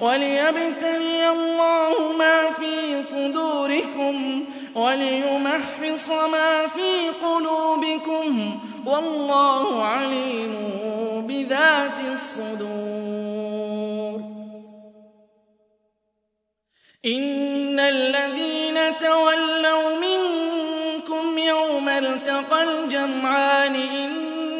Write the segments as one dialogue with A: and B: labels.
A: وَلِيَبْتَلِيَ اللَّهُ مَا فِي صُدُورِكُمْ وَلِيُمَحِّصَ مَا فِي قُلُوبِكُمْ وَاللَّهُ عَلِيمٌ بِذَاتِ الصُّدُورِ. إِنَّ الَّذِينَ تَوَلَّوْا مِنكُمْ يَوْمَ الْتَقَى الْجَمْعَانِ إن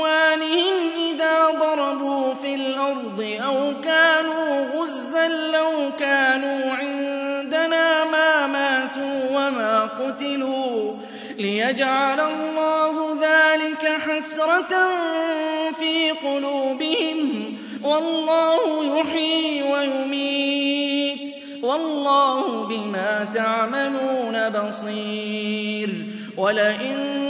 A: إخوانهم إِذَا ضَرَبُوا فِي الْأَرْضِ أَوْ كَانُوا غُزًّا لَّوْ كَانُوا عِندَنَا مَا مَاتُوا وَمَا قُتِلُوا لِيَجْعَلَ اللَّهُ ذَلِكَ حَسْرَةً فِي قُلُوبِهِمْ وَاللَّهُ يُحْيِي وَيُمِيتُ وَاللَّهُ بِمَا تَعْمَلُونَ بَصِيرٌ وَلَئِن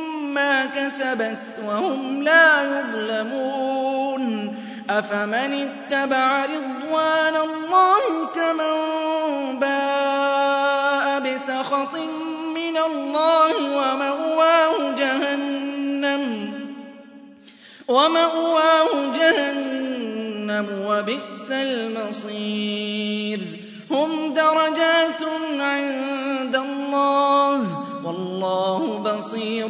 A: مَا كَسَبَتْ وَهُمْ لَا يُظْلَمُونَ أَفَمَنِ اتَّبَعَ رِضْوَانَ اللَّهِ كَمَن بَاءَ بِسَخَطٍ مِّنَ اللَّهِ وَمَأْوَاهُ جَهَنَّمُ وَمَأْوَاهُ جَهَنَّمُ وَبِئْسَ الْمَصِيرُ هُمْ دَرَجَاتٌ عِندَ اللَّهِ وَاللَّهُ بَصِيرٌ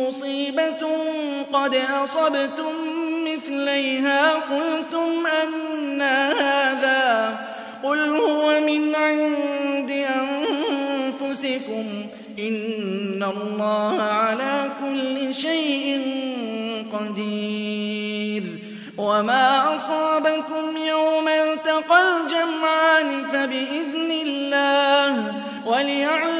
A: مُّصِيبَةٌ قَدْ أَصَبْتُم مِّثْلَيْهَا قُلْتُمْ أَنَّ هَٰذَا ۖ قُلْ هُوَ مِنْ عِندِ أَنفُسِكُمْ ۗ إِنَّ اللَّهَ عَلَىٰ كُلِّ شَيْءٍ قَدِيرٌ. وَمَا أَصَابَكُمْ يَوْمَ الْتَقَى الْجَمْعَانِ فَبِإِذْنِ اللَّهِ ۗ وَلِيَعْلَمَ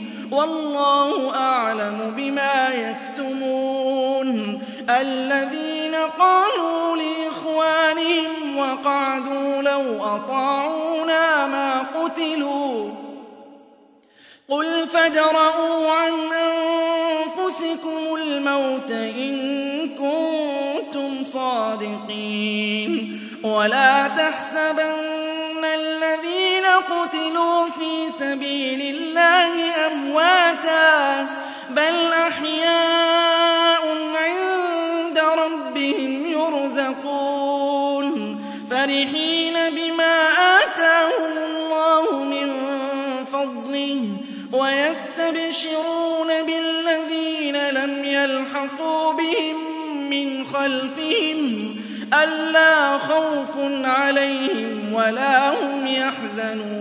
A: والله أعلم بما يكتمون. الذين قالوا لإخوانهم وقعدوا لو أطاعونا ما قتلوا. قل فدرؤوا عن أنفسكم الموت إن كنتم صادقين. ولا تحسبن الذين قتلوا في سبيل الله أمواتا بل أحياء عند ربهم يرزقون فرحين بما آتاهم الله من فضله ويستبشرون بالذين لم يلحقوا بهم من خلفهم ألا خوف عليهم ولا هم يحزنون